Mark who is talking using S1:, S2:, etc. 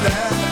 S1: stand